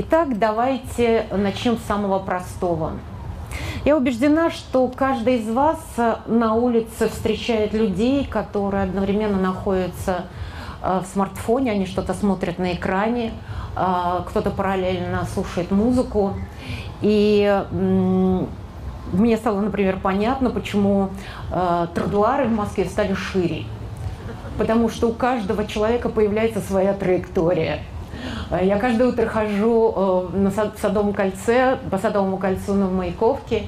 Итак, давайте начнем с самого простого. Я убеждена, что каждый из вас на улице встречает людей, которые одновременно находятся э, в смартфоне, они что-то смотрят на экране, э, кто-то параллельно слушает музыку. И мне стало, например, понятно, почему э, тротуары в Москве стали шире. Потому что у каждого человека появляется своя траектория. Э, я каждое утро хожу э, на Садовом кольце, по Садовому кольцу на Маяковке,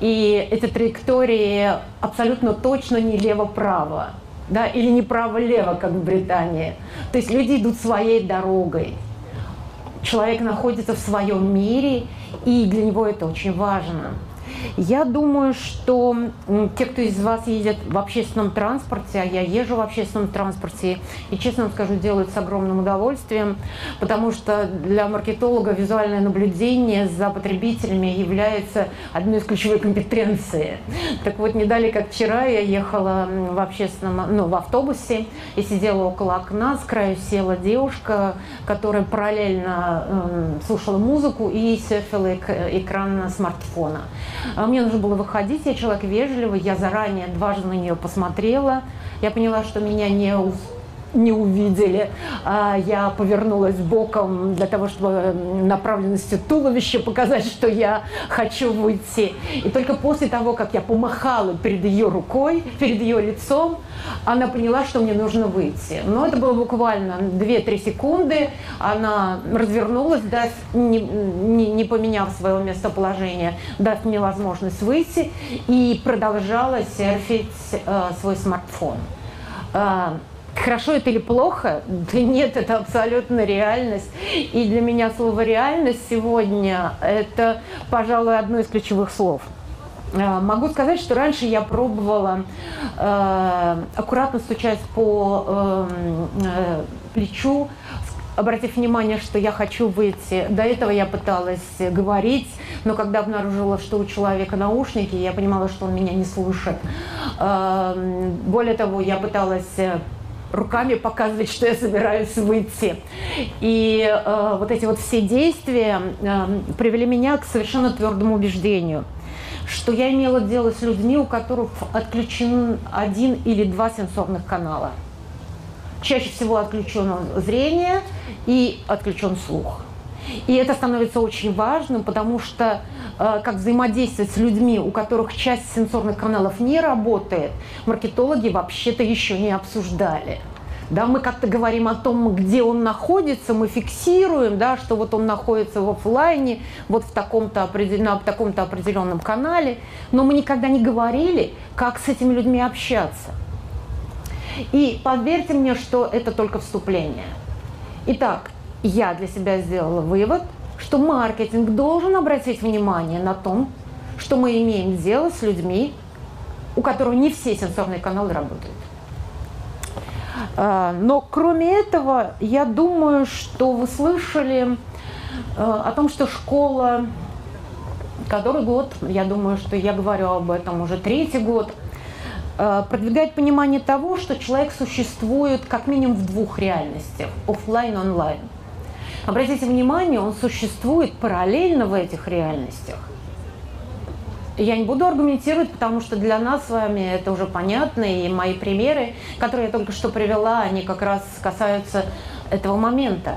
и эти траектории абсолютно точно не лево-право, да, или не право-лево, как в Британии. То есть люди идут своей дорогой. Человек находится в своем мире, и для него это очень важно. Я думаю, что те, кто из вас ездит в общественном транспорте, а я езжу в общественном транспорте, и, честно вам скажу, делают с огромным удовольствием, потому что для маркетолога визуальное наблюдение за потребителями является одной из ключевых компетенций. Так вот, не дали, как вчера, я ехала в общественном, ну, в автобусе и сидела около окна, с краю села девушка, которая параллельно э, слушала музыку и серфила экран смартфона. А мне нужно было выходить, я человек вежливый, я заранее дважды на нее посмотрела. Я поняла, что меня не не увидели. А я повернулась боком для того, чтобы направленностью туловища показать, что я хочу выйти. И только после того, как я помахала перед ее рукой, перед ее лицом, она поняла, что мне нужно выйти. Но это было буквально 2-3 секунды. Она развернулась, дав, не, не, не поменяв своего местоположения, дав мне возможность выйти и продолжала серфить э, свой смартфон. Э, Хорошо это или плохо? Да нет, это абсолютно реальность. И для меня слово «реальность» сегодня – это, пожалуй, одно из ключевых слов. Э, могу сказать, что раньше я пробовала э, аккуратно стучать по э, э, плечу, обратив внимание, что я хочу выйти. До этого я пыталась говорить, но когда обнаружила, что у человека наушники, я понимала, что он меня не слышит. Э, более того, я пыталась руками показывать, что я собираюсь выйти. И э, вот эти вот все действия э, привели меня к совершенно твердому убеждению, что я имела дело с людьми, у которых отключен один или два сенсорных канала. Чаще всего отключено зрение и отключен слух. И это становится очень важным, потому что э, как взаимодействовать с людьми, у которых часть сенсорных каналов не работает, маркетологи вообще-то еще не обсуждали. Да, мы как-то говорим о том, где он находится, мы фиксируем, да, что вот он находится в офлайне, вот в таком-то определенном, таком-то определенном канале, но мы никогда не говорили, как с этими людьми общаться. И поверьте мне, что это только вступление. Итак, я для себя сделала вывод, что маркетинг должен обратить внимание на том, что мы имеем дело с людьми, у которых не все сенсорные каналы работают. А, но кроме этого, я думаю, что вы слышали а, о том, что школа, который год, я думаю, что я говорю об этом уже третий год, а, продвигает понимание того, что человек существует как минимум в двух реальностях – офлайн и онлайн. Обратите внимание, он существует параллельно в этих реальностях. Я не буду аргументировать, потому что для нас с вами это уже понятно, и мои примеры, которые я только что привела, они как раз касаются этого момента.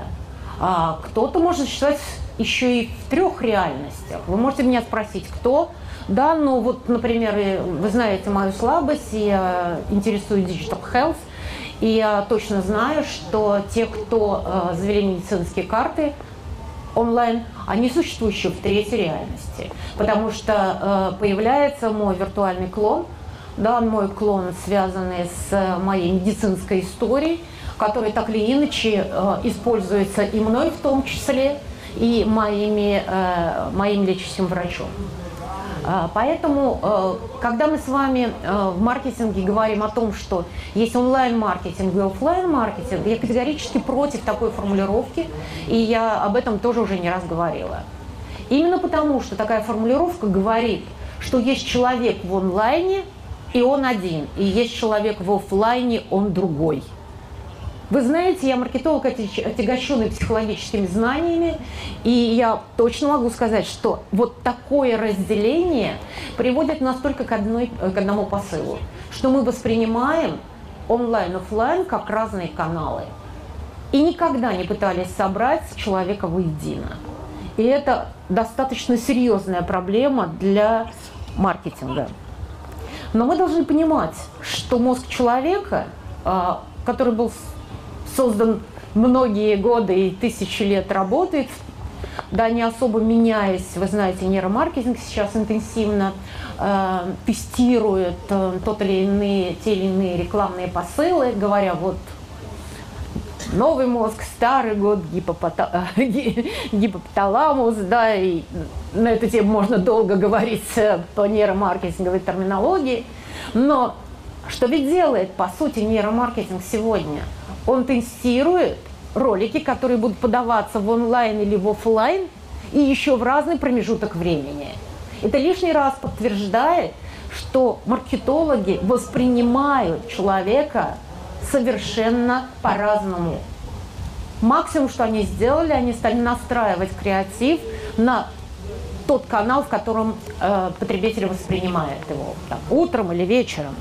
А кто-то может считать еще и в трех реальностях. Вы можете меня спросить, кто? Да, ну вот, например, вы знаете мою слабость, я интересуюсь digital health, и я точно знаю, что те, кто э, завели медицинские карты онлайн, они существующие в третьей реальности. Потому что э, появляется мой виртуальный клон, да, мой клон, связанный с моей медицинской историей, который так или иначе э, используется и мной в том числе, и моими, моим лечащим врачом. А, поэтому, э, когда мы с вами э, в маркетинге говорим о том, что есть онлайн-маркетинг и офлайн-маркетинг, я категорически против такой формулировки, и я об этом тоже уже не раз говорила. Именно потому, что такая формулировка говорит, что есть человек в онлайне, и он один, и есть человек в офлайне, он другой. Вы знаете, я маркетолог, отягощенный психологическими знаниями, и я точно могу сказать, что вот такое разделение приводит нас только к, одной, к одному посылу, что мы воспринимаем онлайн, офлайн как разные каналы. И никогда не пытались собрать человека воедино. И это достаточно серьезная проблема для маркетинга. Но мы должны понимать, что мозг человека, а, который был создан многие годы и тысячи лет работает, да, не особо меняясь, вы знаете, нейромаркетинг сейчас интенсивно э, тестирует э, тот или иные, те или иные рекламные посылы, говоря, вот новый мозг, старый год, гипопота... гипопоталамус, да, и на эту тему можно долго говорить по нейромаркетинговой терминологии, но что ведь делает, по сути, нейромаркетинг сегодня? Он тестирует ролики, которые будут подаваться в онлайн или в офлайн, и еще в разный промежуток времени. Это лишний раз подтверждает, что маркетологи воспринимают человека совершенно по-разному. Максимум, что они сделали, они стали настраивать креатив на тот канал, в котором э, потребитель воспринимает его, там, утром или вечером.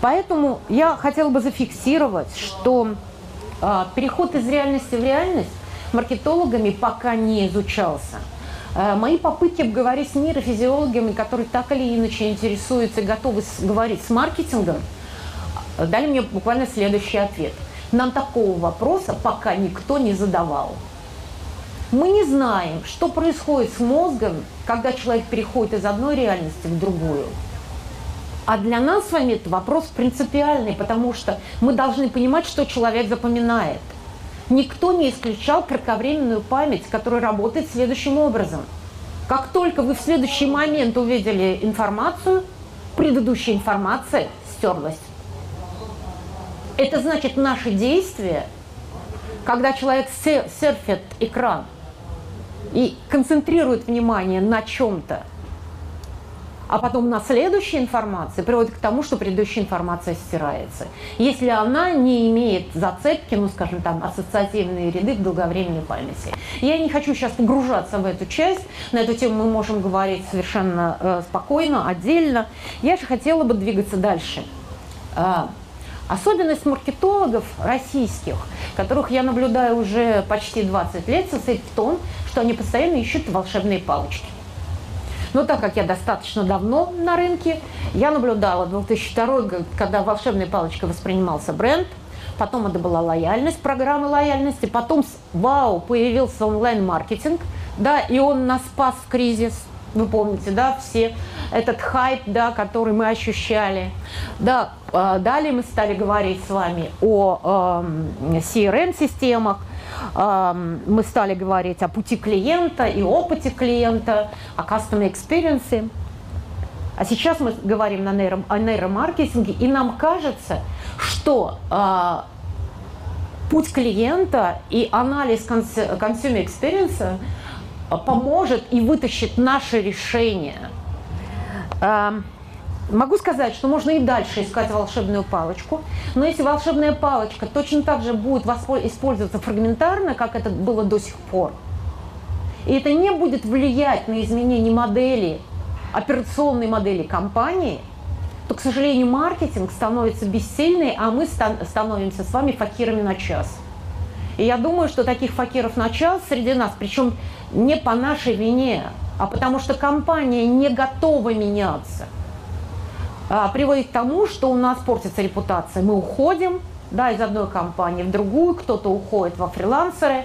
Поэтому я хотела бы зафиксировать, что э, переход из реальности в реальность маркетологами пока не изучался. Э, мои попытки обговорить с нейрофизиологами, которые так или иначе интересуются и готовы говорить с маркетингом, дали мне буквально следующий ответ. Нам такого вопроса пока никто не задавал. Мы не знаем, что происходит с мозгом, когда человек переходит из одной реальности в другую. А для нас с вами это вопрос принципиальный, потому что мы должны понимать, что человек запоминает. Никто не исключал кратковременную память, которая работает следующим образом. Как только вы в следующий момент увидели информацию, предыдущая информация стерлась. Это значит наши действия, когда человек серфит экран и концентрирует внимание на чем-то, а потом на следующей информации приводит к тому, что предыдущая информация стирается. Если она не имеет зацепки, ну, скажем, там, ассоциативные ряды в долговременной памяти. Я не хочу сейчас погружаться в эту часть, на эту тему мы можем говорить совершенно э, спокойно, отдельно. Я же хотела бы двигаться дальше. А, Особенность маркетологов российских, которых я наблюдаю уже почти 20 лет, состоит в том, что они постоянно ищут волшебные палочки. Но так как я достаточно давно на рынке, я наблюдала 2002 год, когда волшебная палочка воспринимался бренд, потом это была лояльность, программа лояльности, потом, вау, появился онлайн-маркетинг, да, и он нас спас в кризис, вы помните, да, все этот хайп, да, который мы ощущали. Да, а, далее мы стали говорить с вами о CRM-системах, мы стали говорить о пути клиента и опыте клиента, о customer experience. А сейчас мы говорим на нейро, о нейромаркетинге, и нам кажется, что э, путь клиента и анализ consumer experience поможет и вытащит наше решение. Эм, могу сказать, что можно и дальше искать волшебную палочку, но если волшебная палочка точно так же будет использоваться фрагментарно, как это было до сих пор, и это не будет влиять на изменение модели, операционной модели компании, то, к сожалению, маркетинг становится бессильный, а мы становимся с вами факирами на час. И я думаю, что таких факиров на час среди нас, причем не по нашей вине, а потому что компания не готова меняться, приводит к тому, что у нас портится репутация. Мы уходим да, из одной компании в другую, кто-то уходит во фрилансеры,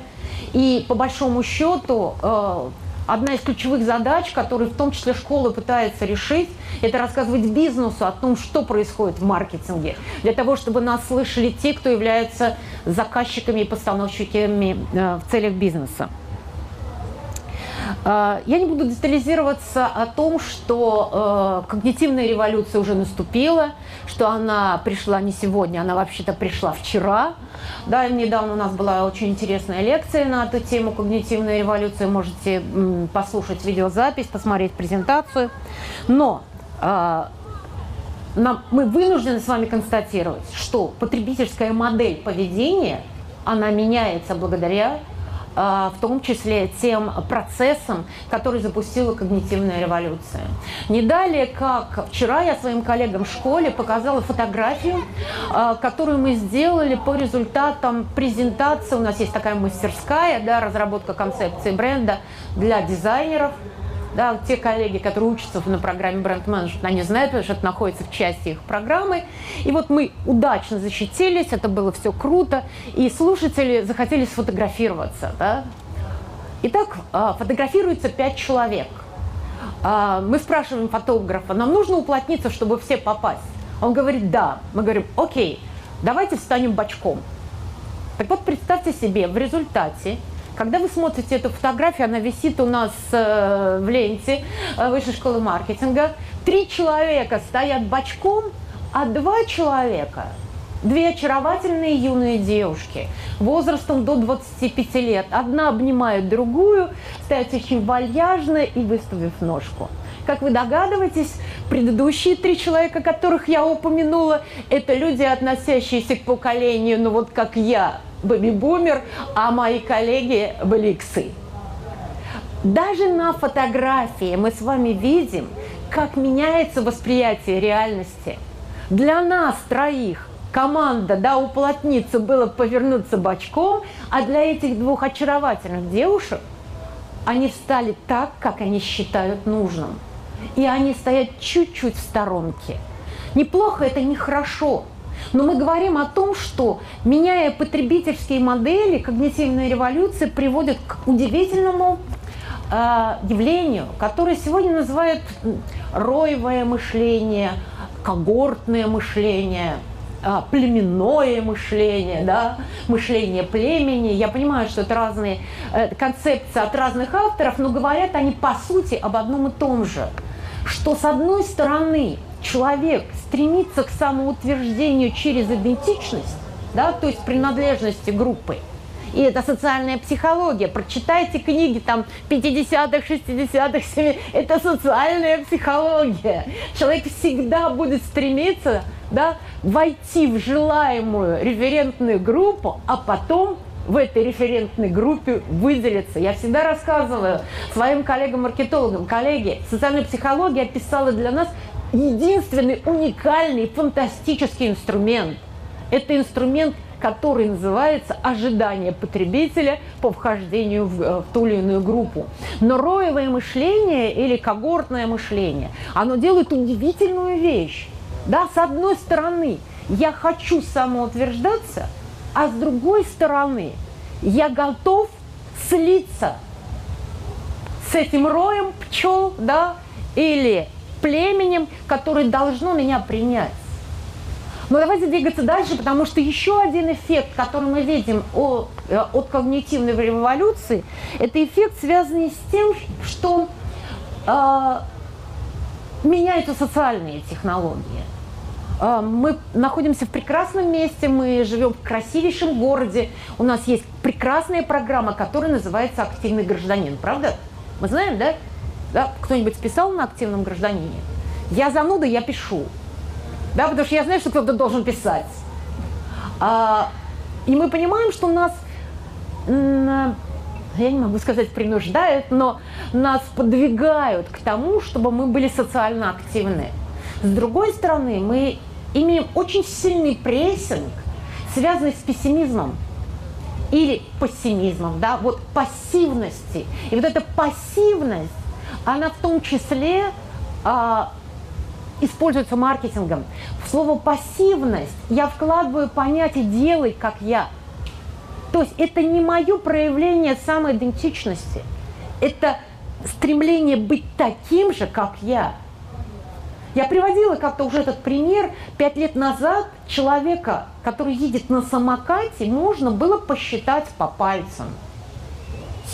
и по большому счету э, одна из ключевых задач, которую в том числе школа пытается решить, это рассказывать бизнесу о том, что происходит в маркетинге, для того, чтобы нас слышали те, кто являются заказчиками и постановщиками э, в целях бизнеса. Э, я не буду детализироваться о том, что э, когнитивная революция уже наступила, что она пришла не сегодня, она вообще-то пришла вчера. Да, недавно у нас была очень интересная лекция на эту тему когнитивная революция. Можете послушать видеозапись, посмотреть презентацию. Но э, нам, мы вынуждены с вами констатировать, что потребительская модель поведения, она меняется благодаря а, в том числе тем процессом, который запустила когнитивная революция. Не далее, как вчера я своим коллегам в школе показала фотографию, а, которую мы сделали по результатам презентации. У нас есть такая мастерская, да, разработка концепции бренда для дизайнеров – да, те коллеги, которые учатся на программе бренд-менеджмент, они знают, потому что это находится в части их программы. И вот мы удачно защитились, это было все круто, и слушатели захотели сфотографироваться. Да? Итак, а, фотографируется пять человек. А, мы спрашиваем фотографа, нам нужно уплотниться, чтобы все попасть? Он говорит, да. Мы говорим, окей, давайте встанем бочком. Так вот, представьте себе, в результате когда вы смотрите эту фотографию, она висит у нас э, в ленте э, Высшей школы маркетинга. Три человека стоят бочком, а два человека Две очаровательные юные девушки возрастом до 25 лет. Одна обнимает другую, стоят очень вальяжно и выставив ножку. Как вы догадываетесь, предыдущие три человека, которых я упомянула, это люди, относящиеся к поколению, ну вот как я, бэби-бумер, а мои коллеги были. Даже на фотографии мы с вами видим, как меняется восприятие реальности. Для нас троих команда, да, уплотниться было повернуться бочком, а для этих двух очаровательных девушек они встали так, как они считают нужным. И они стоят чуть-чуть в сторонке. Неплохо, это нехорошо. Но мы говорим о том, что меняя потребительские модели, когнитивная революция приводит к удивительному э, явлению, которое сегодня называют роевое мышление, когортное мышление – а, племенное мышление, да, мышление племени. Я понимаю, что это разные э, концепции от разных авторов, но говорят они по сути об одном и том же, что с одной стороны человек стремится к самоутверждению через идентичность, да, то есть принадлежности группы. И это социальная психология. Прочитайте книги там 50-х, 60-х, 70 Это социальная психология. Человек всегда будет стремиться да, войти в желаемую референтную группу, а потом в этой референтной группе выделиться. Я всегда рассказываю своим коллегам-маркетологам, коллеги, социальная психология описала для нас единственный уникальный фантастический инструмент. Это инструмент, который называется ожидание потребителя по вхождению в, э, в ту или иную группу. Но роевое мышление или когортное мышление, оно делает удивительную вещь. Да, с одной стороны, я хочу самоутверждаться, а с другой стороны, я готов слиться с этим роем пчел, да, или племенем, которое должно меня принять. Но давайте двигаться дальше, потому что еще один эффект, который мы видим от, э, от когнитивной революции, это эффект, связанный с тем, что э, меняются социальные технологии. Э, мы находимся в прекрасном месте, мы живем в красивейшем городе, у нас есть прекрасная программа, которая называется «Активный гражданин», правда? Мы знаем, да? Да? Кто-нибудь писал на активном гражданине? Я зануда, я пишу. Да, потому что я знаю, что кто-то должен писать. А, и мы понимаем, что нас, я не могу сказать принуждают, но нас подвигают к тому, чтобы мы были социально активны. С другой стороны, мы имеем очень сильный прессинг, связанный с пессимизмом или пассимизмом, да, вот пассивности. И вот эта пассивность, она в том числе а, используется маркетингом. В слово пассивность я вкладываю понятие «делай, как я». То есть это не мое проявление самоидентичности, это стремление быть таким же, как я. Я приводила как-то уже этот пример. Пять лет назад человека, который едет на самокате, можно было посчитать по пальцам.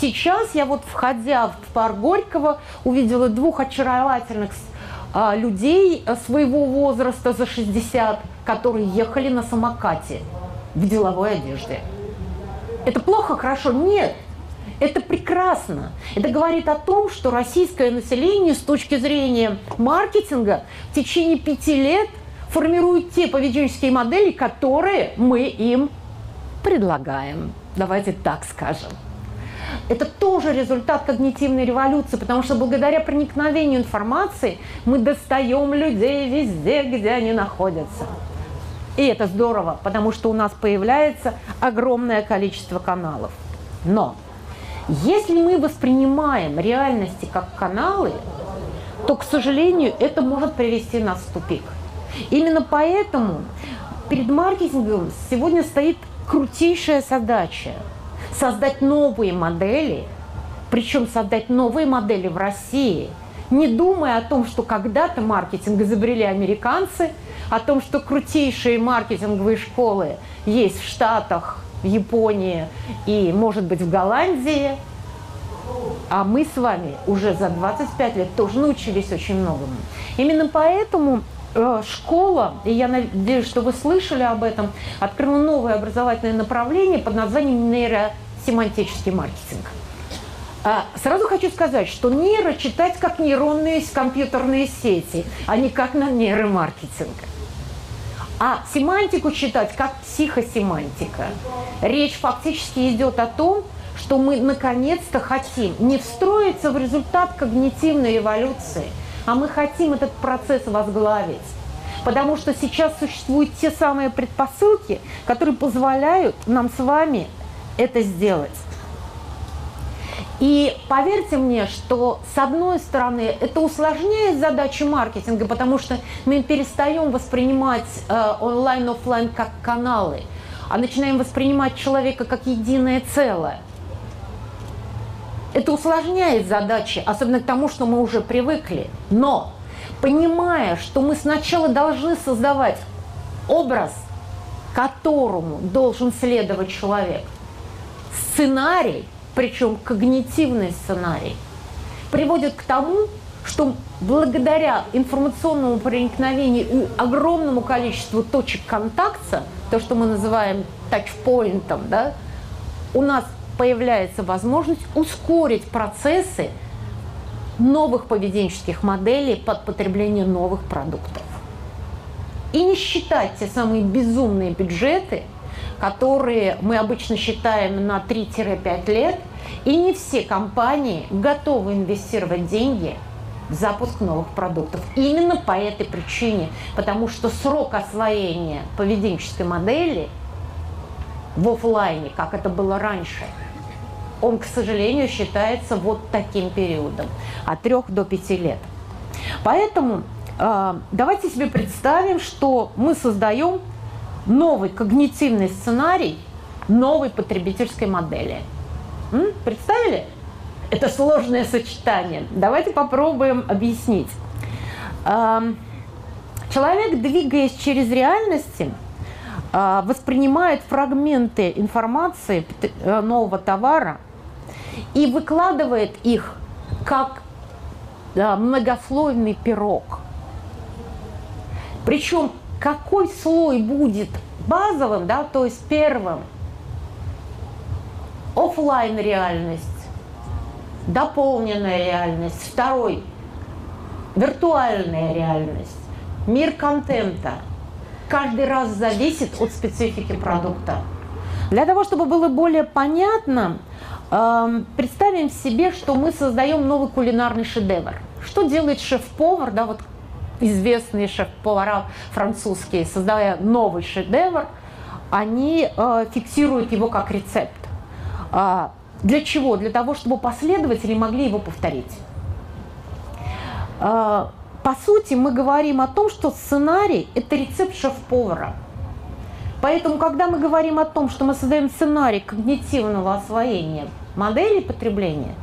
Сейчас я вот, входя в парк Горького, увидела двух очаровательных а, людей своего возраста за 60, которые ехали на самокате в деловой одежде. Это плохо, хорошо? Нет. Это прекрасно. Это говорит о том, что российское население с точки зрения маркетинга в течение пяти лет формируют те поведенческие модели, которые мы им предлагаем. Давайте так скажем. Это тоже результат когнитивной революции, потому что благодаря проникновению информации мы достаем людей везде, где они находятся. И это здорово, потому что у нас появляется огромное количество каналов. Но если мы воспринимаем реальности как каналы, то, к сожалению, это может привести нас в тупик. Именно поэтому перед маркетингом сегодня стоит крутейшая задача – создать новые модели, причем создать новые модели в России, не думая о том, что когда-то маркетинг изобрели американцы, о том, что крутейшие маркетинговые школы есть в Штатах, в Японии и, может быть, в Голландии, а мы с вами уже за 25 лет тоже научились очень многому. Именно поэтому Э, школа, и я надеюсь, что вы слышали об этом, открыла новое образовательное направление под названием нейросемантический маркетинг. А, сразу хочу сказать, что нейро читать как нейронные компьютерные сети, а не как на нейромаркетинг. А семантику читать как психосемантика. Речь фактически идет о том, что мы наконец-то хотим не встроиться в результат когнитивной революции – а мы хотим этот процесс возглавить. Потому что сейчас существуют те самые предпосылки, которые позволяют нам с вами это сделать. И поверьте мне, что с одной стороны это усложняет задачу маркетинга, потому что мы перестаем воспринимать э, онлайн, офлайн как каналы, а начинаем воспринимать человека как единое целое. Это усложняет задачи, особенно к тому, что мы уже привыкли. Но, понимая, что мы сначала должны создавать образ, которому должен следовать человек, сценарий, причем когнитивный сценарий, приводит к тому, что благодаря информационному проникновению и огромному количеству точек контакта, то, что мы называем тачпоинтом, да, у нас появляется возможность ускорить процессы новых поведенческих моделей под потребление новых продуктов. И не считать те самые безумные бюджеты, которые мы обычно считаем на 3-5 лет, и не все компании готовы инвестировать деньги в запуск новых продуктов. Именно по этой причине, потому что срок освоения поведенческой модели в офлайне, как это было раньше – он, к сожалению, считается вот таким периодом, от 3 до 5 лет. Поэтому э, давайте себе представим, что мы создаем новый когнитивный сценарий новой потребительской модели. М? Представили? Это сложное сочетание. Давайте попробуем объяснить. Человек, двигаясь через реальности, э, воспринимает фрагменты информации э, нового товара – и выкладывает их как многослойный пирог. Причем какой слой будет базовым, да, то есть первым, офлайн реальность, дополненная реальность, второй виртуальная реальность, мир контента. Каждый раз зависит от специфики продукта. Для того, чтобы было более понятно, Представим себе, что мы создаем новый кулинарный шедевр. Что делает шеф-повар, да, вот известные шеф-повара французские, создавая новый шедевр, они э, фиксируют его как рецепт. А, для чего? Для того, чтобы последователи могли его повторить. А, по сути, мы говорим о том, что сценарий – это рецепт шеф-повара – Поэтому, когда мы говорим о том, что мы создаем сценарий когнитивного освоения модели потребления,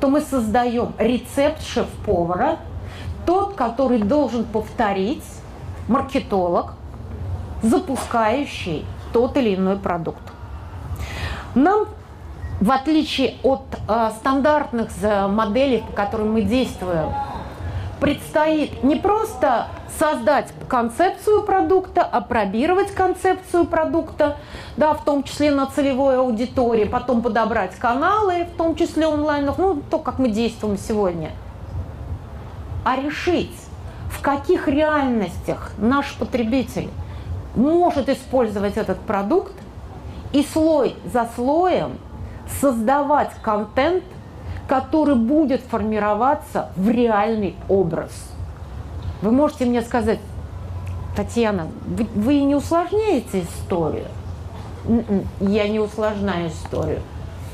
то мы создаем рецепт шеф-повара, тот, который должен повторить маркетолог, запускающий тот или иной продукт. Нам, в отличие от э, стандартных моделей, по которым мы действуем, предстоит не просто создать концепцию продукта, опробировать концепцию продукта, да, в том числе на целевой аудитории, потом подобрать каналы, в том числе онлайн, ну, то, как мы действуем сегодня, а решить, в каких реальностях наш потребитель может использовать этот продукт и слой за слоем создавать контент, который будет формироваться в реальный образ. Вы можете мне сказать, Татьяна, вы, вы не усложняете историю? М-м, я не усложняю историю.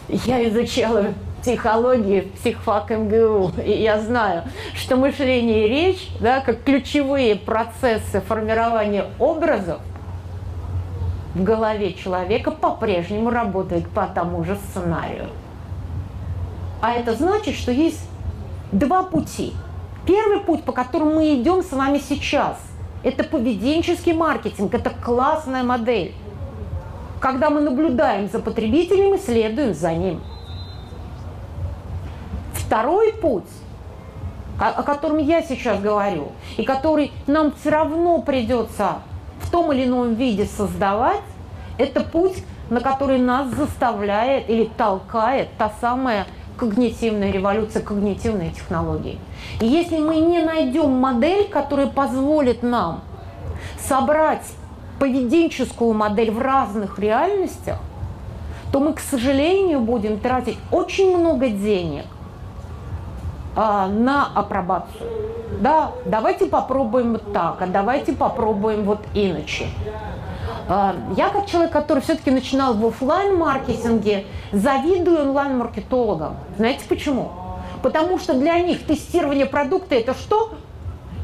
Я изучала психологии психфак МГУ, и я знаю, что мышление и речь, да, как ключевые процессы формирования образов, в голове человека по-прежнему работают по тому же сценарию. А это значит, что есть два пути. Первый путь, по которому мы идем с вами сейчас, это поведенческий маркетинг, это классная модель. Когда мы наблюдаем за потребителем и следуем за ним. Второй путь, о котором я сейчас говорю, и который нам все равно придется в том или ином виде создавать, это путь, на который нас заставляет или толкает та самая когнитивная революция, когнитивные технологии. И если мы не найдем модель, которая позволит нам собрать поведенческую модель в разных реальностях, то мы, к сожалению, будем тратить очень много денег а, на апробацию. Да, давайте попробуем вот так, а давайте попробуем вот иначе. А, я как человек, который все-таки начинал в офлайн маркетинге завидую онлайн-маркетологам. Знаете почему? Потому что для них тестирование продукта это что?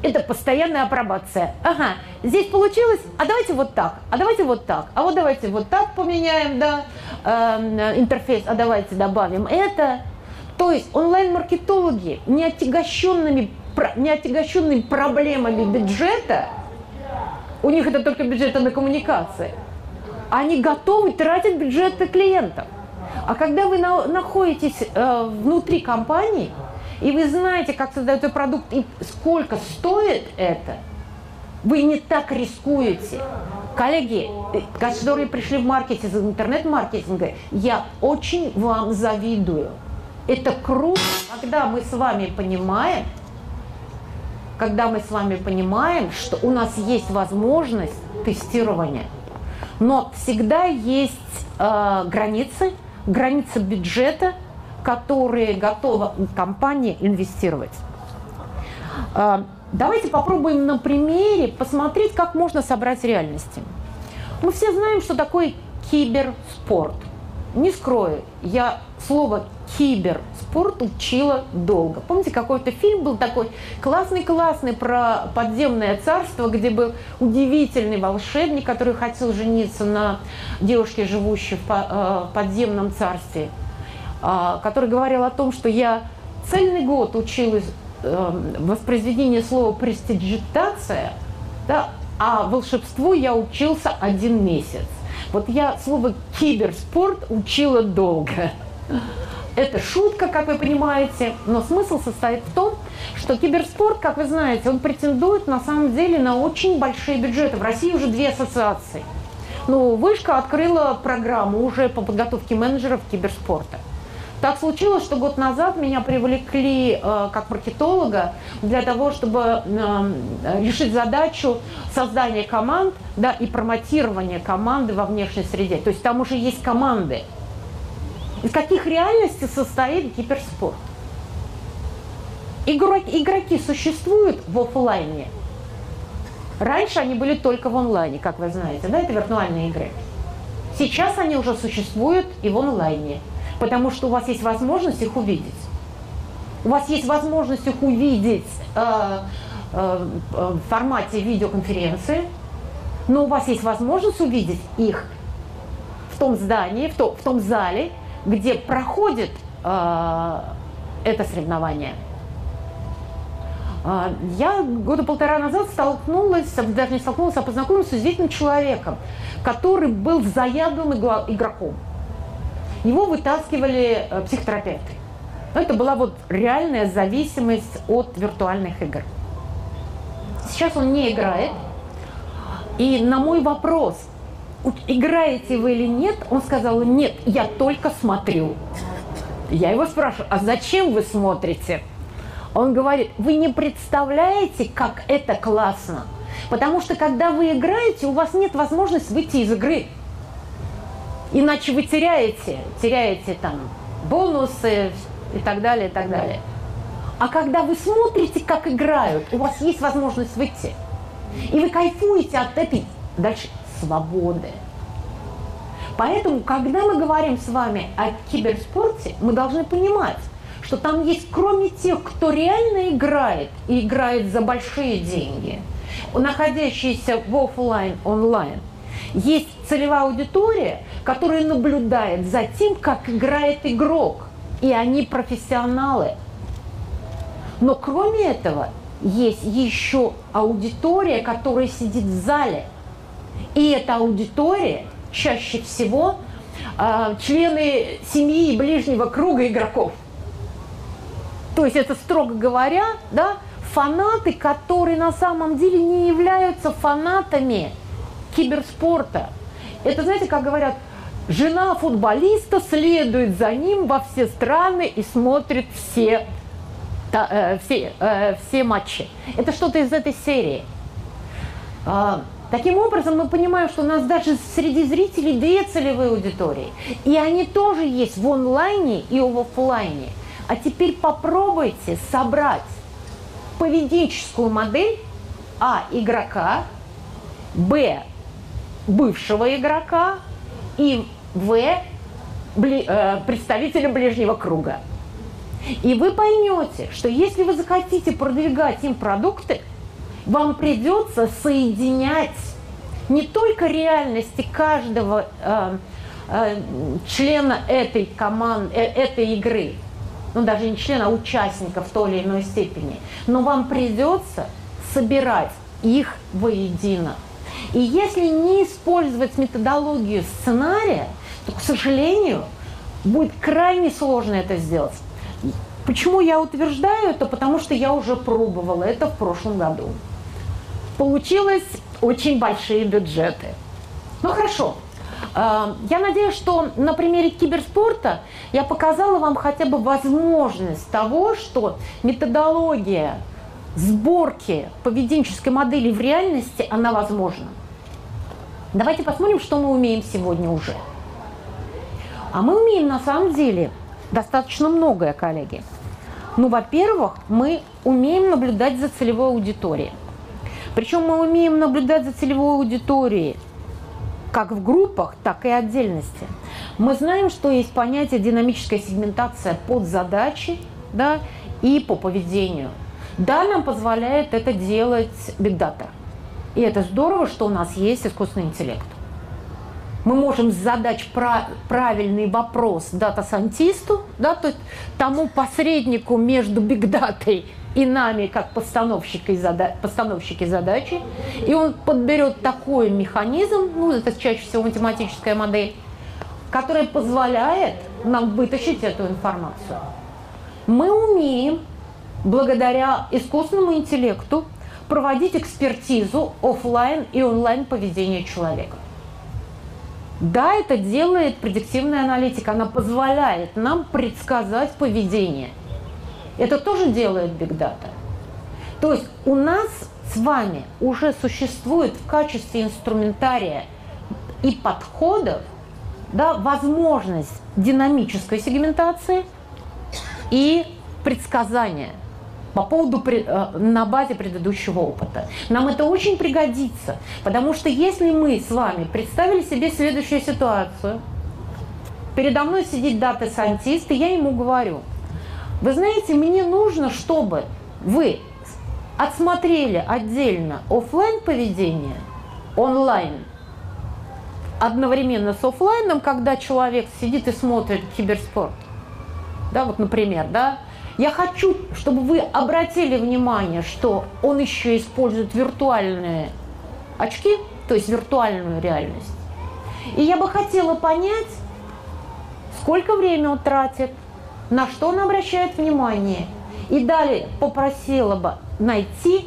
Это постоянная апробация. Ага, здесь получилось, а давайте вот так, а давайте вот так, а вот давайте вот так поменяем, да, э, интерфейс, а давайте добавим это. То есть онлайн-маркетологи, не отягощенными, не отягощенными проблемами бюджета, у них это только бюджеты на коммуникации. Они готовы тратить бюджеты клиентов. А когда вы на, находитесь э, внутри компании, и вы знаете, как создается продукт и сколько стоит это, вы не так рискуете. Коллеги, э, которые пришли в маркетинг, интернет-маркетинга, я очень вам завидую. Это круто, когда мы с вами понимаем, когда мы с вами понимаем, что у нас есть возможность тестирования, но всегда есть э, границы, границы бюджета, которые готова компания инвестировать. Э, давайте попробуем на примере посмотреть, как можно собрать реальности. Мы все знаем, что такое киберспорт. Не скрою, я слово киберспорт учила долго. Помните, какой-то фильм был такой классный-классный про подземное царство, где был удивительный волшебник, который хотел жениться на девушке, живущей в э, подземном царстве, а, который говорил о том, что я цельный год училась э, воспроизведение слова «престиджитация», да, а волшебству я учился один месяц. Вот я слово «киберспорт» учила долго. Это шутка, как вы понимаете, но смысл состоит в том, что киберспорт, как вы знаете, он претендует на самом деле на очень большие бюджеты. В России уже две ассоциации. Ну, Вышка открыла программу уже по подготовке менеджеров киберспорта. Так случилось, что год назад меня привлекли э, как маркетолога для того, чтобы э, решить задачу создания команд да, и промотирования команды во внешней среде. То есть там уже есть команды. Из каких реальностей состоит киберспорт? Игроки, игроки существуют в офлайне. Раньше они были только в онлайне, как вы знаете, да, это виртуальные игры. Сейчас они уже существуют и в онлайне, потому что у вас есть возможность их увидеть. У вас есть возможность их увидеть э, э, в формате видеоконференции, но у вас есть возможность увидеть их в том здании, в, то, в том зале, где проходит э, это соревнование. Э, я года полтора назад столкнулась, даже не столкнулась, а познакомилась с удивительным человеком, который был заядлым игроком. Его вытаскивали э, психотерапевты. Это была вот реальная зависимость от виртуальных игр. Сейчас он не играет. И на мой вопрос, играете вы или нет, он сказал, нет, я только смотрю. Я его спрашиваю, а зачем вы смотрите? Он говорит, вы не представляете, как это классно. Потому что когда вы играете, у вас нет возможности выйти из игры. Иначе вы теряете, теряете там бонусы и так далее, и так далее. А когда вы смотрите, как играют, у вас есть возможность выйти. И вы кайфуете от этой дальше свободы. Поэтому, когда мы говорим с вами о киберспорте, мы должны понимать, что там есть, кроме тех, кто реально играет и играет за большие деньги, находящиеся в офлайн, онлайн, есть целевая аудитория, которая наблюдает за тем, как играет игрок. И они профессионалы. Но кроме этого, есть еще аудитория, которая сидит в зале. И эта аудитория чаще всего э, члены семьи и ближнего круга игроков. То есть это, строго говоря, да, фанаты, которые на самом деле не являются фанатами киберспорта. Это, знаете, как говорят, жена футболиста следует за ним во все страны и смотрит все, та, э, все, э, все матчи. Это что-то из этой серии. А, Таким образом, мы понимаем, что у нас даже среди зрителей две целевые аудитории. И они тоже есть в онлайне и в офлайне. А теперь попробуйте собрать поведенческую модель А игрока, Б бывшего игрока и В бли, э, представителя ближнего круга. И вы поймете, что если вы захотите продвигать им продукты, вам придется соединять не только реальности каждого э, э, члена этой команды, э, этой игры, ну даже не члена, а участника в той или иной степени, но вам придется собирать их воедино. И если не использовать методологию сценария, то, к сожалению, будет крайне сложно это сделать. Почему я утверждаю это? Потому что я уже пробовала это в прошлом году. Получилось очень большие бюджеты. Ну хорошо. А, я надеюсь, что на примере киберспорта я показала вам хотя бы возможность того, что методология сборки поведенческой модели в реальности, она возможна. Давайте посмотрим, что мы умеем сегодня уже. А мы умеем на самом деле достаточно многое, коллеги. Ну, во-первых, мы умеем наблюдать за целевой аудиторией. Причем мы умеем наблюдать за целевой аудиторией как в группах, так и отдельности. Мы знаем, что есть понятие динамическая сегментация под задачи да, и по поведению. Да, нам позволяет это делать Big Data. И это здорово, что у нас есть искусственный интеллект. Мы можем задать правильный вопрос дата-сантисту, да, то есть тому посреднику между бигдатой и нами, как постановщики, зада постановщики задачи, и он подберет такой механизм, ну, это чаще всего математическая модель, которая позволяет нам вытащить эту информацию. Мы умеем, благодаря искусственному интеллекту, проводить экспертизу офлайн и онлайн поведения человека. Да, это делает предиктивная аналитика, она позволяет нам предсказать поведение – это тоже делает Big Data. То есть у нас с вами уже существует в качестве инструментария и подходов да, возможность динамической сегментации и предсказания по поводу э, на базе предыдущего опыта. Нам это очень пригодится, потому что если мы с вами представили себе следующую ситуацию, передо мной сидит дата-сайентист, и я ему говорю – вы знаете, мне нужно, чтобы вы отсмотрели отдельно офлайн поведение, онлайн, одновременно с офлайном, когда человек сидит и смотрит киберспорт. Да, вот, например, да, я хочу, чтобы вы обратили внимание, что он еще использует виртуальные очки, то есть виртуальную реальность. И я бы хотела понять, сколько времени он тратит, на что он обращает внимание. И далее попросила бы найти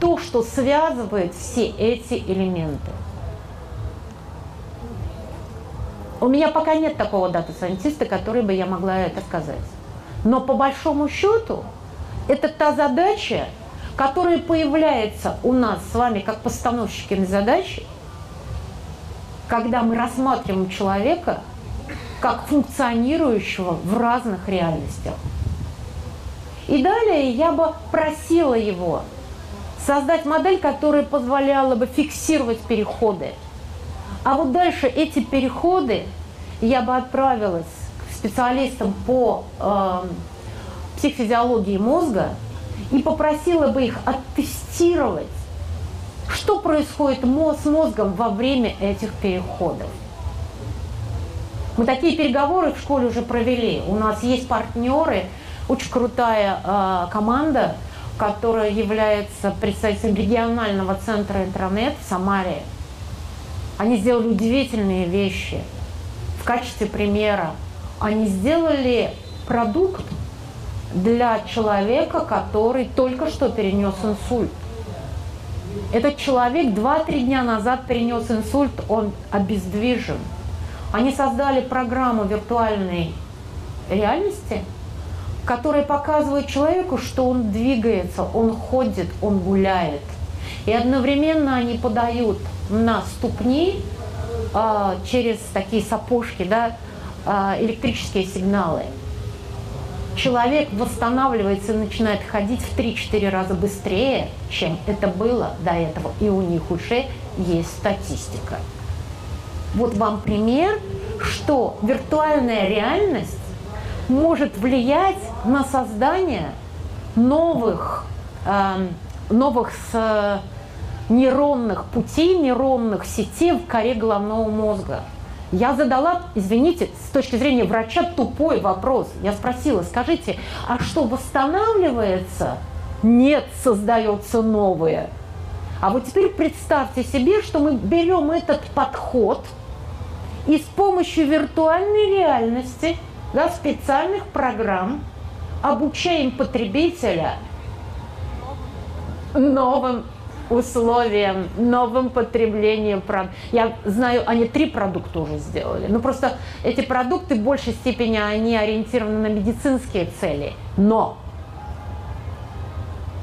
то, что связывает все эти элементы. У меня пока нет такого дата-сайентиста, который бы я могла это сказать. Но по большому счету Это та задача, которая появляется у нас с вами как постановщики на задачи, когда мы рассматриваем человека как функционирующего в разных реальностях. И далее я бы просила его создать модель, которая позволяла бы фиксировать переходы. А вот дальше эти переходы я бы отправилась специалистам по э, психофизиологии мозга и попросила бы их оттестировать, что происходит с мозгом во время этих переходов. Мы такие переговоры в школе уже провели. У нас есть партнеры, очень крутая э, команда, которая является представителем регионального центра интернет в Самаре. Они сделали удивительные вещи. В качестве примера они сделали продукт для человека, который только что перенес инсульт. Этот человек 2-3 дня назад перенес инсульт, он обездвижен. Они создали программу виртуальной реальности – которые показывают человеку, что он двигается, он ходит, он гуляет. И одновременно они подают на ступни а, через такие сапожки, да, электрические сигналы. Человек восстанавливается и начинает ходить в 3-4 раза быстрее, чем это было до этого. И у них уже есть статистика. Вот вам пример, что виртуальная реальность может влиять на создание новых, э, новых с, нейронных путей, нейронных сетей в коре головного мозга. Я задала, извините, с точки зрения врача тупой вопрос. Я спросила, скажите, а что восстанавливается? Нет, создается новое. А вот теперь представьте себе, что мы берем этот подход и с помощью виртуальной реальности – да, специальных программ обучаем потребителя новым условиям, новым потреблением. Я знаю, они три продукта уже сделали. Но просто эти продукты в большей степени они ориентированы на медицинские цели. Но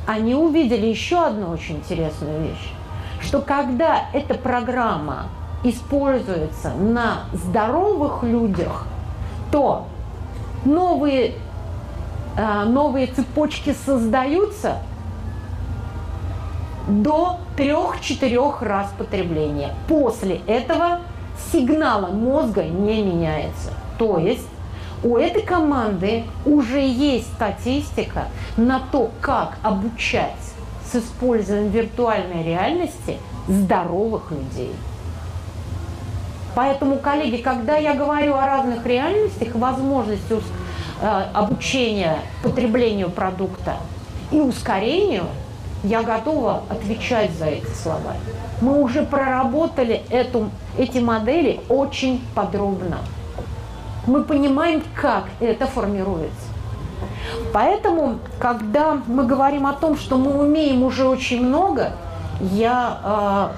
они увидели еще одну очень интересную вещь, что когда эта программа используется на здоровых людях, то новые, а, новые цепочки создаются до трех-четырех раз потребления. После этого сигнала мозга не меняется. То есть у этой команды уже есть статистика на то, как обучать с использованием виртуальной реальности здоровых людей. Поэтому, коллеги, когда я говорю о разных реальностях, возможности э, обучения потреблению продукта и ускорению, я готова отвечать за эти слова. Мы уже проработали эту, эти модели очень подробно. Мы понимаем, как это формируется. Поэтому, когда мы говорим о том, что мы умеем уже очень много, я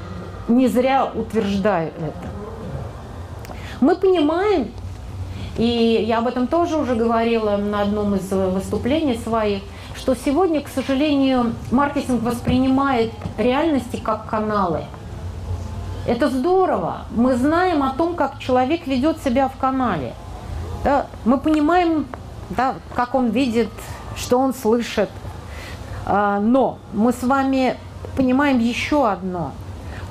э, не зря утверждаю это. Мы понимаем, и я об этом тоже уже говорила на одном из выступлений своих, что сегодня, к сожалению, маркетинг воспринимает реальности как каналы. Это здорово. Мы знаем о том, как человек ведет себя в канале. Да? Мы понимаем, да, как он видит, что он слышит. А, но мы с вами понимаем еще одно –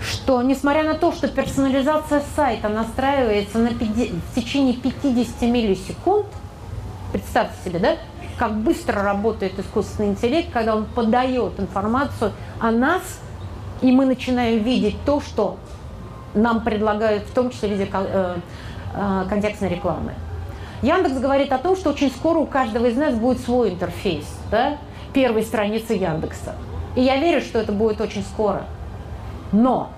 что несмотря на то, что персонализация сайта настраивается на 50, в течение 50 миллисекунд, представьте себе, да, как быстро работает искусственный интеллект, когда он подает информацию о нас, и мы начинаем видеть то, что нам предлагают, в том числе в виде э, э, контекстной рекламы. Яндекс говорит о том, что очень скоро у каждого из нас будет свой интерфейс, да, первой страницы Яндекса. И я верю, что это будет очень скоро. Но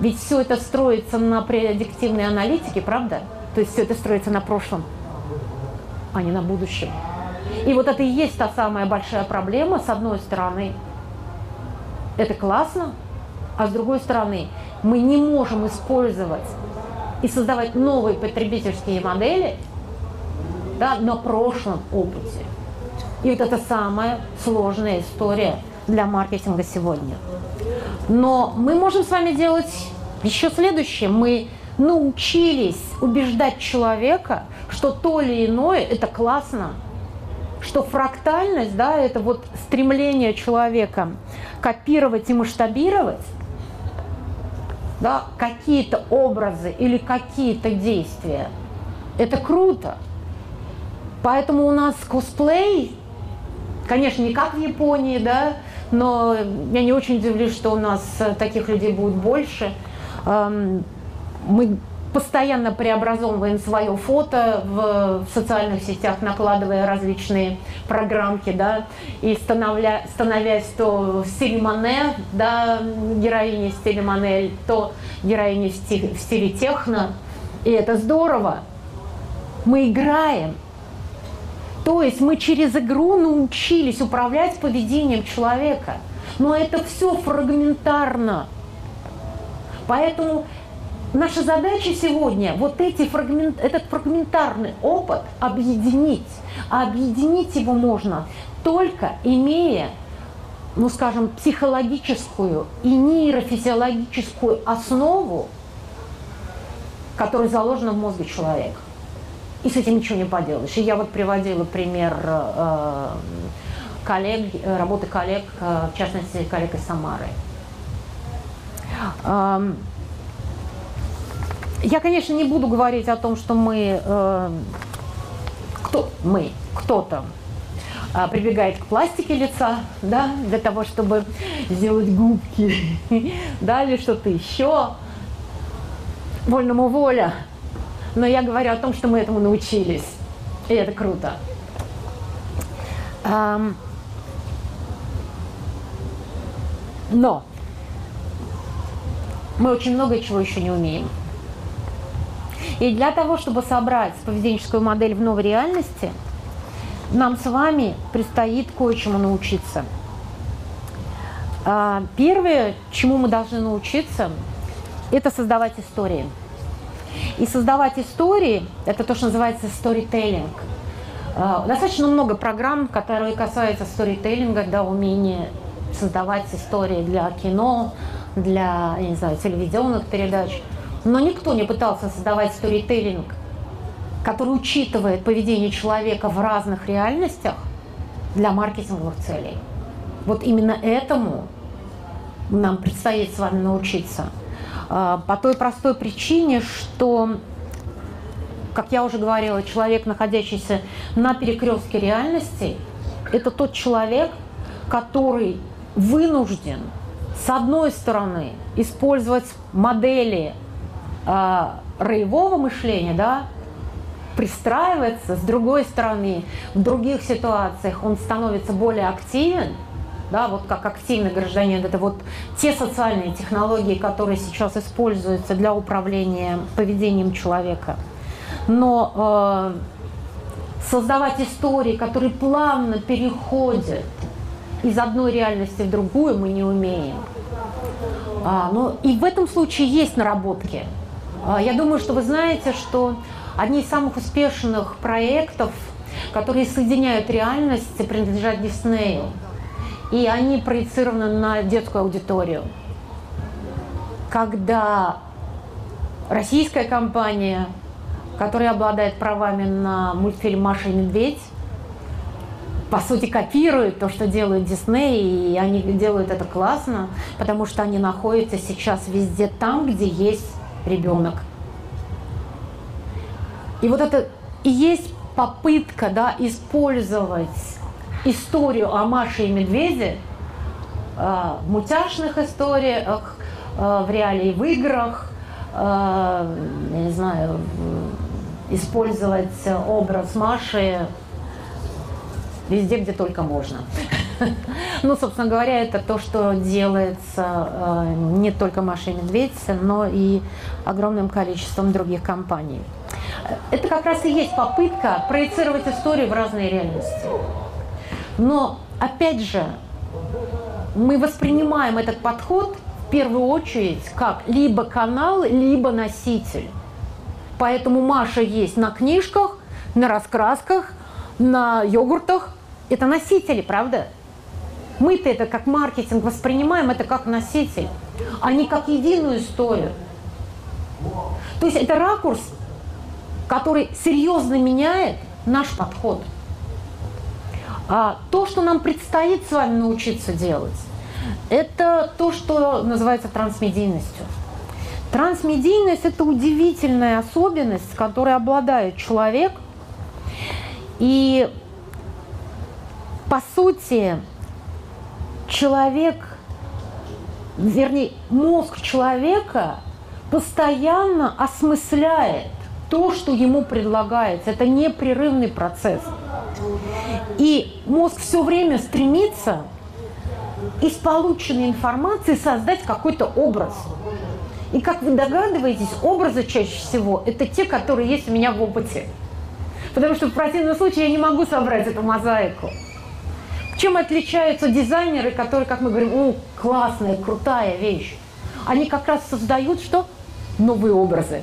ведь все это строится на предиктивной аналитике, правда? То есть все это строится на прошлом, а не на будущем. И вот это и есть та самая большая проблема. С одной стороны, это классно, а с другой стороны, мы не можем использовать и создавать новые потребительские модели да, на прошлом опыте. И вот это самая сложная история для маркетинга сегодня. Но мы можем с вами делать еще следующее. Мы научились убеждать человека, что то или иное – это классно, что фрактальность, да, это вот стремление человека копировать и масштабировать, да, какие-то образы или какие-то действия. Это круто. Поэтому у нас косплей, конечно, не как в Японии, да, но я не очень удивлюсь, что у нас таких людей будет больше. Эм, мы постоянно преобразовываем свое фото в, социальных сетях, накладывая различные программки, да, и становля, становясь то в стиле Мане, да, героиней в стиле Мане, то героиней в стиле, в стиле техно. И это здорово. Мы играем. То есть мы через игру научились управлять поведением человека. Но это все фрагментарно. Поэтому наша задача сегодня вот эти фрагмент, этот фрагментарный опыт объединить. А объединить его можно только имея, ну скажем, психологическую и нейрофизиологическую основу, которая заложена в мозге человека. И с этим ничего не поделаешь. И я вот приводила пример э, коллег, работы коллег, э, в частности, коллег из Самары. Я, конечно, не буду говорить о том, что мы, э, кто мы, кто-то э, прибегает к пластике лица, да, для того, чтобы сделать губки, да, или что-то еще. Вольному воля. Но я говорю о том, что мы этому научились. И это круто. Эм, но мы очень много чего еще не умеем. И для того, чтобы собрать поведенческую модель в новой реальности, нам с вами предстоит кое-чему научиться. А, первое, чему мы должны научиться, это создавать истории. И создавать истории – это то, что называется storytelling. А, достаточно много программ, которые касаются сторителлинга, да, умения создавать истории для кино, для, я не знаю, телевизионных передач – но никто не пытался создавать сторителлинг, который учитывает поведение человека в разных реальностях для маркетинговых целей. Вот именно этому нам предстоит с вами научиться. А, по той простой причине, что, как я уже говорила, человек, находящийся на перекрестке реальности, это тот человек, который вынужден, с одной стороны, использовать модели э, роевого мышления, да, пристраивается, с другой стороны, в других ситуациях он становится более активен, да, вот как активный гражданин, это вот те социальные технологии, которые сейчас используются для управления поведением человека. Но э, создавать истории, которые плавно переходят из одной реальности в другую, мы не умеем. А, но и в этом случае есть наработки. А, я думаю, что вы знаете, что одни из самых успешных проектов, которые соединяют реальность, принадлежат Диснею. И они проецированы на детскую аудиторию. Когда российская компания, которая обладает правами на мультфильм «Маша и медведь», по сути, копирует то, что делает Дисней, и они делают это классно, потому что они находятся сейчас везде там, где есть ребенок. И вот это и есть попытка да, использовать историю о Маше и Медведе э, в мультяшных историях, э, в реалии в играх, э, я не знаю, использовать образ Маши везде, где только можно. Ну, собственно говоря, это то, что делается э, не только Машей Медведь, но и огромным количеством других компаний. Это как раз и есть попытка проецировать историю в разные реальности. Но, опять же, мы воспринимаем этот подход в первую очередь как либо канал, либо носитель. Поэтому Маша есть на книжках, на раскрасках, на йогуртах, это носители, правда? Мы-то это как маркетинг воспринимаем, это как носитель, а не как единую историю. То есть это ракурс, который серьезно меняет наш подход. А то, что нам предстоит с вами научиться делать, это то, что называется трансмедийностью. Трансмедийность – это удивительная особенность, которой обладает человек. И, по сути, человек, вернее, мозг человека постоянно осмысляет то, что ему предлагается. Это непрерывный процесс. И мозг все время стремится из полученной информации создать какой-то образ. И как вы догадываетесь, образы чаще всего это те, которые есть у меня в опыте. Потому что в противном случае я не могу собрать эту мозаику. Чем отличаются дизайнеры, которые, как мы говорим, о, классная, крутая вещь? Они как раз создают что? Новые образы.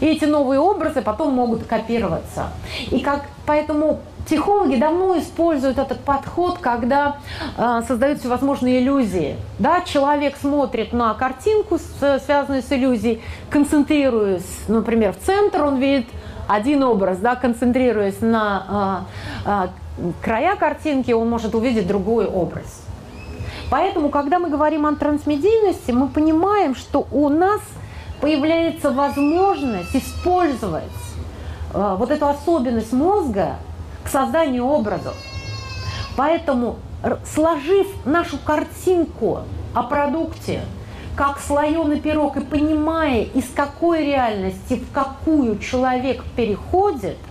И эти новые образы потом могут копироваться. И как, поэтому психологи давно используют этот подход, когда э, создают всевозможные иллюзии. Да, человек смотрит на картинку, связанную с иллюзией, концентрируясь, например, в центр, он видит один образ, да, концентрируясь на э, края картинки, он может увидеть другой образ. Поэтому, когда мы говорим о трансмедийности, мы понимаем, что у нас появляется возможность использовать э, вот эту особенность мозга к созданию образов. Поэтому, сложив нашу картинку о продукте как слоеный пирог и понимая, из какой реальности в какую человек переходит –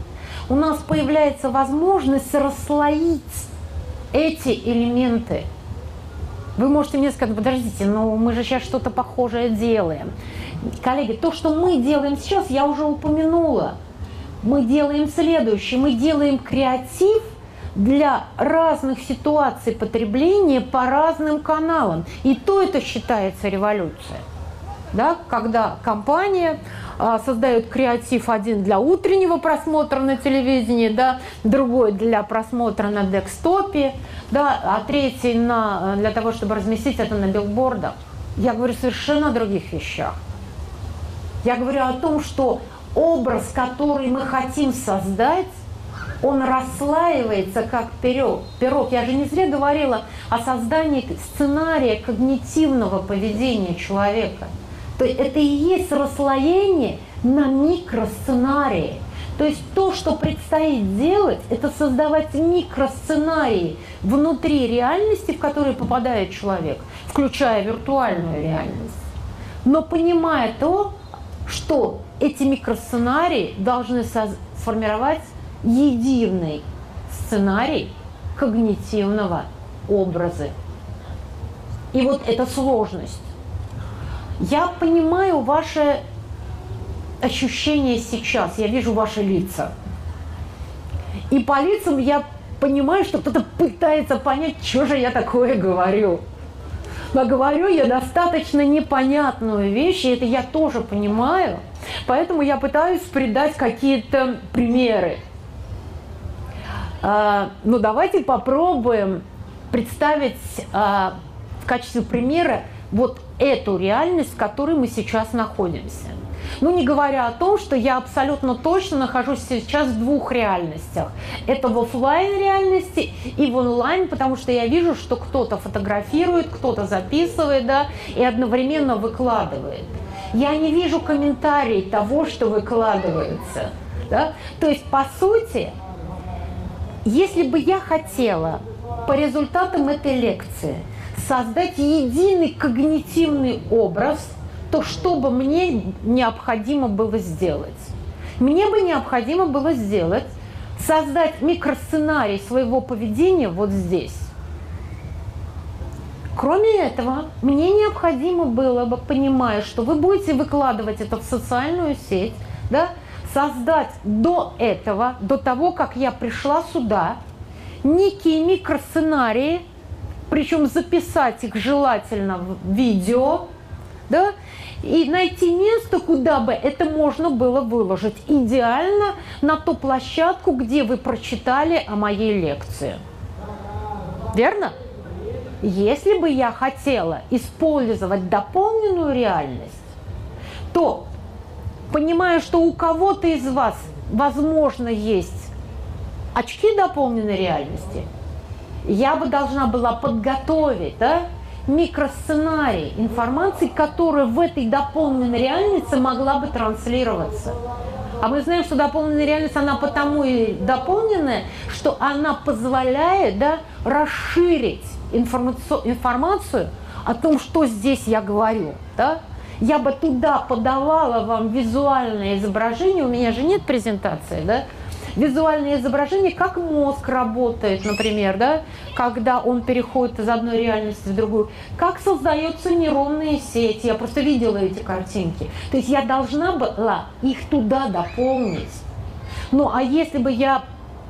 у нас появляется возможность расслоить эти элементы. Вы можете мне сказать, подождите, но мы же сейчас что-то похожее делаем. Коллеги, то, что мы делаем сейчас, я уже упомянула. Мы делаем следующее. Мы делаем креатив для разных ситуаций потребления по разным каналам. И то это считается революцией. Да? Когда компания создают креатив один для утреннего просмотра на телевидении, да, другой для просмотра на декстопе, да, а третий на, для того, чтобы разместить это на билбордах. Я говорю совершенно о других вещах. Я говорю о том, что образ, который мы хотим создать, он расслаивается как пирог. пирог. Я же не зря говорила о создании сценария когнитивного поведения человека – то есть это и есть расслоение на микросценарии. То есть то, что предстоит делать, это создавать микросценарии внутри реальности, в которую попадает человек, включая виртуальную реальность. Но понимая то, что эти микросценарии должны сформировать единый сценарий когнитивного образа. И вот эта сложность. Я понимаю ваше ощущение сейчас, я вижу ваши лица. И по лицам я понимаю, что кто-то пытается понять, что же я такое говорю. Но говорю я достаточно непонятную вещь, и это я тоже понимаю. Поэтому я пытаюсь придать какие-то примеры. А, ну, давайте попробуем представить а, в качестве примера вот эту реальность, в которой мы сейчас находимся. Ну, не говоря о том, что я абсолютно точно нахожусь сейчас в двух реальностях. Это в офлайн реальности и в онлайн, потому что я вижу, что кто-то фотографирует, кто-то записывает, да, и одновременно выкладывает. Я не вижу комментариев того, что выкладывается. Да? То есть, по сути, если бы я хотела по результатам этой лекции – создать единый когнитивный образ, то что бы мне необходимо было сделать? Мне бы необходимо было сделать, создать микросценарий своего поведения вот здесь. Кроме этого, мне необходимо было бы, понимая, что вы будете выкладывать это в социальную сеть, да, создать до этого, до того, как я пришла сюда, некие микросценарии, причем записать их желательно в видео, да, и найти место, куда бы это можно было выложить. Идеально на ту площадку, где вы прочитали о моей лекции. Верно? Если бы я хотела использовать дополненную реальность, то, понимая, что у кого-то из вас, возможно, есть очки дополненной реальности, я бы должна была подготовить да, микросценарий информации, которая в этой дополненной реальности могла бы транслироваться. А мы знаем, что дополненная реальность, она потому и дополненная, что она позволяет да, расширить информацию, информацию о том, что здесь я говорю. Да? Я бы туда подавала вам визуальное изображение, у меня же нет презентации, да? Визуальное изображение, как мозг работает, например, да, когда он переходит из одной реальности в другую, как создаются нейронные сети. Я просто видела эти картинки. То есть я должна была их туда дополнить. Ну, а если бы я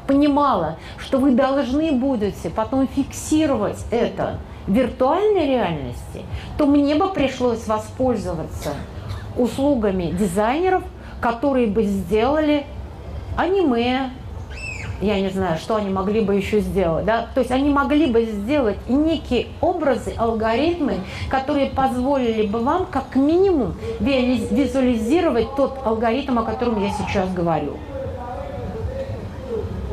понимала, что вы должны будете потом фиксировать это в виртуальной реальности, то мне бы пришлось воспользоваться услугами дизайнеров, которые бы сделали аниме, я не знаю, что они могли бы еще сделать, да, то есть они могли бы сделать некие образы, алгоритмы, которые позволили бы вам как минимум визуализировать тот алгоритм, о котором я сейчас говорю.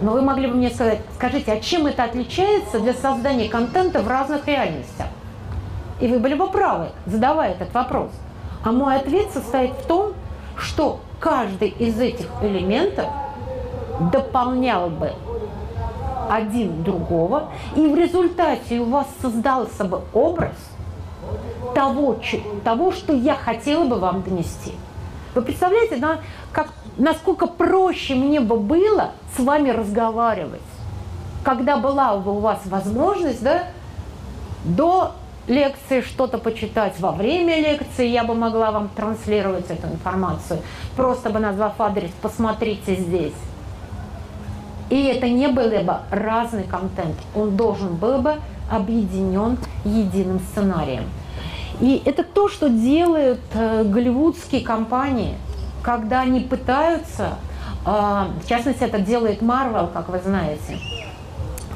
Но вы могли бы мне сказать, скажите, а чем это отличается для создания контента в разных реальностях? И вы были бы правы, задавая этот вопрос. А мой ответ состоит в том, что каждый из этих элементов дополнял бы один другого, и в результате у вас создался бы образ того, того что я хотела бы вам донести. Вы представляете, да, как, насколько проще мне бы было с вами разговаривать, когда была бы у вас возможность да, до лекции что-то почитать, во время лекции я бы могла вам транслировать эту информацию, просто бы назвав адрес «посмотрите здесь». И это не был бы разный контент, он должен был бы объединен единым сценарием. И это то, что делают э, голливудские компании, когда они пытаются, э, в частности, это делает Marvel, как вы знаете,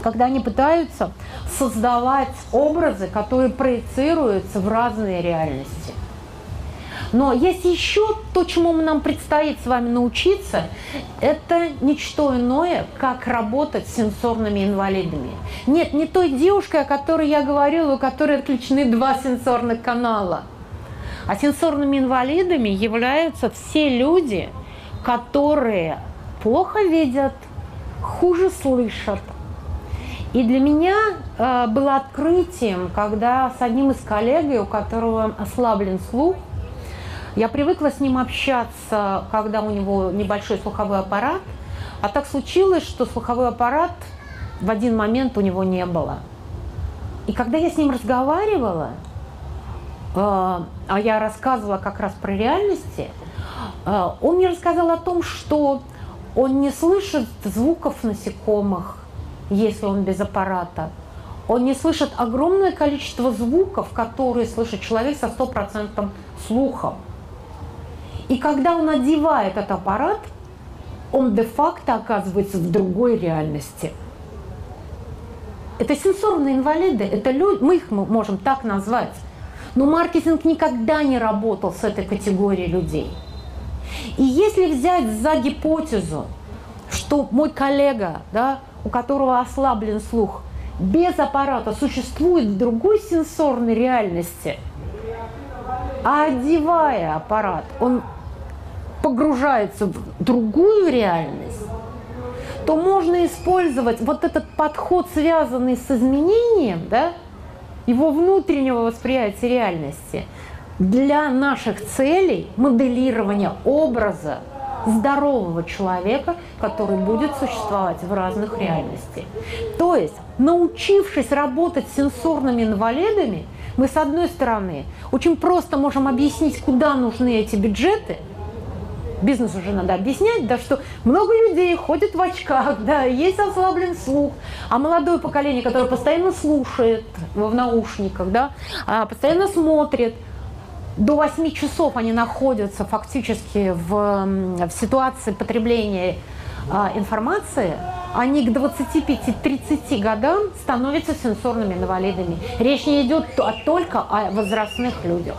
когда они пытаются создавать образы, которые проецируются в разные реальности. Но есть еще то, чему нам предстоит с вами научиться, это ничто иное, как работать с сенсорными инвалидами. Нет, не той девушкой, о которой я говорила, у которой отключены два сенсорных канала. А сенсорными инвалидами являются все люди, которые плохо видят, хуже слышат. И для меня э, было открытием, когда с одним из коллег, у которого ослаблен слух, я привыкла с ним общаться, когда у него небольшой слуховой аппарат, а так случилось, что слуховой аппарат в один момент у него не было. И когда я с ним разговаривала, э, а я рассказывала как раз про реальности, э, он мне рассказал о том, что он не слышит звуков насекомых, если он без аппарата. Он не слышит огромное количество звуков, которые слышит человек со стопроцентным слухом. И когда он одевает этот аппарат, он де-факто оказывается в другой реальности. Это сенсорные инвалиды, это люди, мы их можем так назвать. Но маркетинг никогда не работал с этой категорией людей. И если взять за гипотезу, что мой коллега, да, у которого ослаблен слух, без аппарата существует в другой сенсорной реальности, а одевая аппарат, он погружается в другую реальность, то можно использовать вот этот подход, связанный с изменением, да, его внутреннего восприятия реальности, для наших целей моделирования образа здорового человека, который будет существовать в разных реальностях. То есть, научившись работать с сенсорными инвалидами, мы, с одной стороны, очень просто можем объяснить, куда нужны эти бюджеты – бизнес уже надо объяснять, да, что много людей ходят в очках, да, есть ослаблен слух, а молодое поколение, которое постоянно слушает в наушниках, да, а, постоянно смотрит, до 8 часов они находятся фактически в, в ситуации потребления а, информации, они к 25-30 годам становятся сенсорными инвалидами. Речь не идет только о возрастных людях.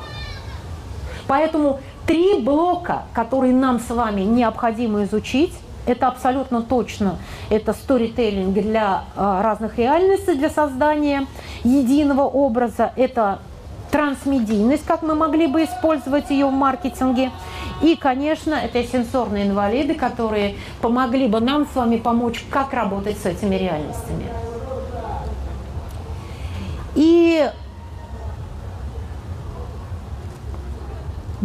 Поэтому три блока, которые нам с вами необходимо изучить, это абсолютно точно. Это сторителлинг для э, разных реальностей, для создания единого образа. Это трансмедийность, как мы могли бы использовать ее в маркетинге. И, конечно, это сенсорные инвалиды, которые помогли бы нам с вами помочь, как работать с этими реальностями. И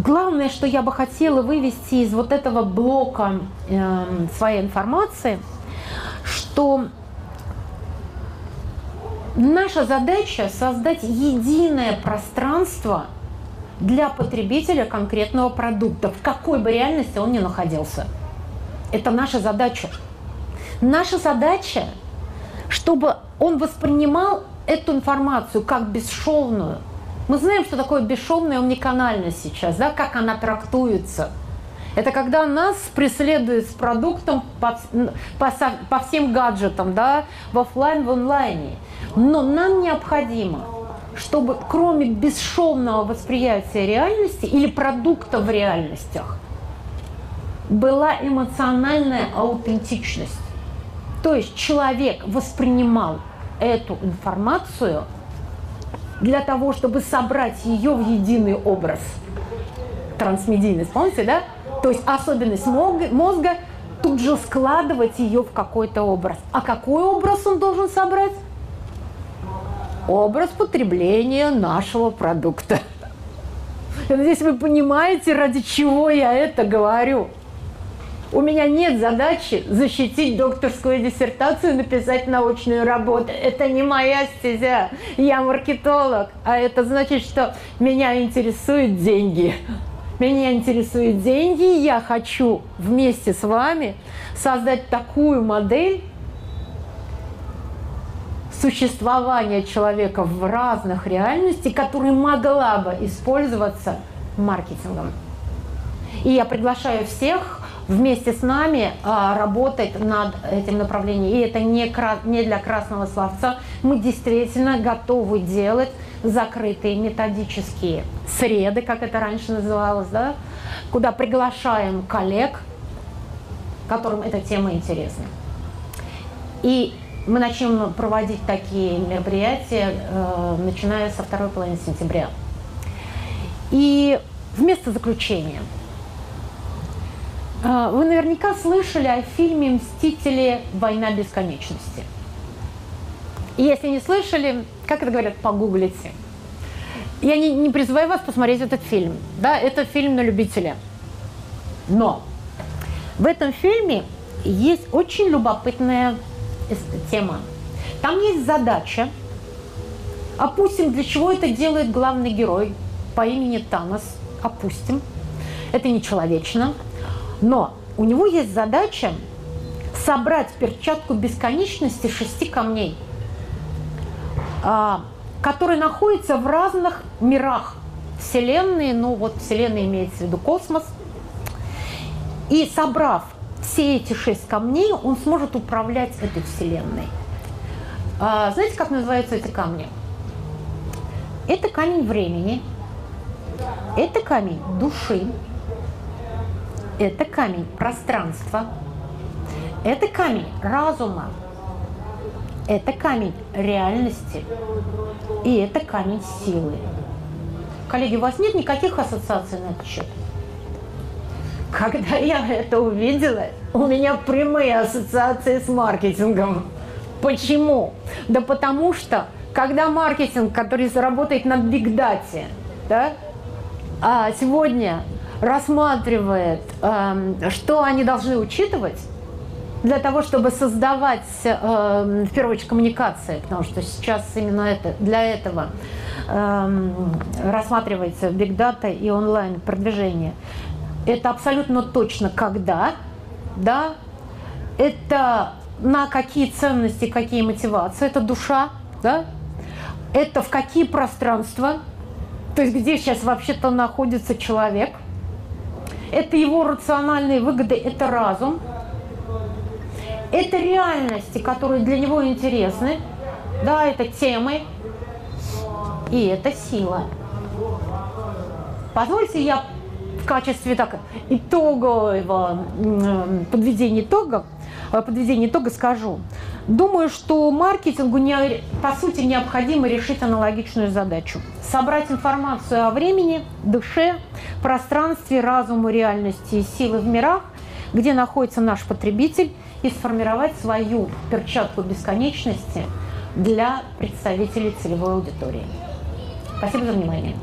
Главное, что я бы хотела вывести из вот этого блока э, своей информации, что наша задача создать единое пространство для потребителя конкретного продукта, в какой бы реальности он ни находился. Это наша задача. Наша задача, чтобы он воспринимал эту информацию как бесшовную – мы знаем, что такое бесшовная омниканальность сейчас, да, как она трактуется. Это когда нас преследуют с продуктом по, по, по всем гаджетам, да, в офлайн, в онлайне. Но нам необходимо, чтобы кроме бесшовного восприятия реальности или продукта в реальностях, была эмоциональная аутентичность. То есть человек воспринимал эту информацию – для того, чтобы собрать ее в единый образ. Трансмедийность, помните, да? То есть особенность мозга тут же складывать ее в какой-то образ. А какой образ он должен собрать? Образ потребления нашего продукта. Я надеюсь, вы понимаете, ради чего я это говорю. У меня нет задачи защитить докторскую диссертацию, написать научную работу. Это не моя стезя. Я маркетолог. А это значит, что меня интересуют деньги. Меня интересуют деньги, я хочу вместе с вами создать такую модель существования человека в разных реальностях, которая могла бы использоваться маркетингом. И я приглашаю всех вместе с нами а, работать над этим направлением. И это не, не для красного словца. Мы действительно готовы делать закрытые методические среды, как это раньше называлось, да, куда приглашаем коллег, которым эта тема интересна. И мы начнем проводить такие мероприятия, э, начиная со второй половины сентября. И вместо заключения – вы наверняка слышали о фильме «Мстители. Война бесконечности». Если не слышали, как это говорят, погуглите. Я не, не призываю вас посмотреть этот фильм. Да, это фильм на любителя. Но в этом фильме есть очень любопытная тема. Там есть задача. Опустим, для чего это делает главный герой по имени Танос. Опустим. Это нечеловечно. Но у него есть задача собрать перчатку бесконечности шести камней, а, которые находятся в разных мирах Вселенной, ну вот Вселенная имеется в виду космос. И собрав все эти шесть камней, он сможет управлять этой Вселенной. А, знаете, как называются эти камни? Это камень времени, это камень души, это камень пространства, это камень разума, это камень реальности, и это камень силы. Коллеги, у вас нет никаких ассоциаций на этот счет? Когда я это увидела, у меня прямые ассоциации с маркетингом. Почему? Да потому что, когда маркетинг, который заработает на бигдате, да, а сегодня рассматривает, эм, что они должны учитывать для того, чтобы создавать, эм, в первую очередь, коммуникации, потому что сейчас именно это, для этого эм, рассматривается бигдата и онлайн продвижение. Это абсолютно точно когда, да, это на какие ценности, какие мотивации, это душа, да, это в какие пространства, То есть где сейчас вообще-то находится человек? Это его рациональные выгоды, это разум. Это реальности, которые для него интересны. Да, это темы. И это сила. Позвольте я в качестве так, итогового подведения итога, э, подведения итога скажу. Думаю, что маркетингу не, по сути необходимо решить аналогичную задачу. Собрать информацию о времени, душе, пространстве, разуму, реальности силы в мирах, где находится наш потребитель, и сформировать свою перчатку бесконечности для представителей целевой аудитории. Спасибо за внимание.